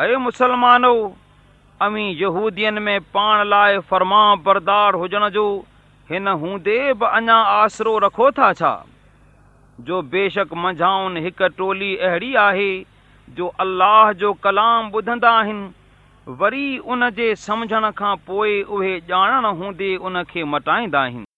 اے مسلمانو امی یہودین میں پان لائے فرما بردار ہو جن جو ہن ہوں دے انا آسرو رکھو تھا چھا جو بے شک مجھاؤن ہکا ٹولی اہری آہے جو اللہ جو کلام بدھندا ہن وری ان جے سمجھنکھا پوئے اوہے جانا نہ ہوں دے انکھے مٹائیں دا ہن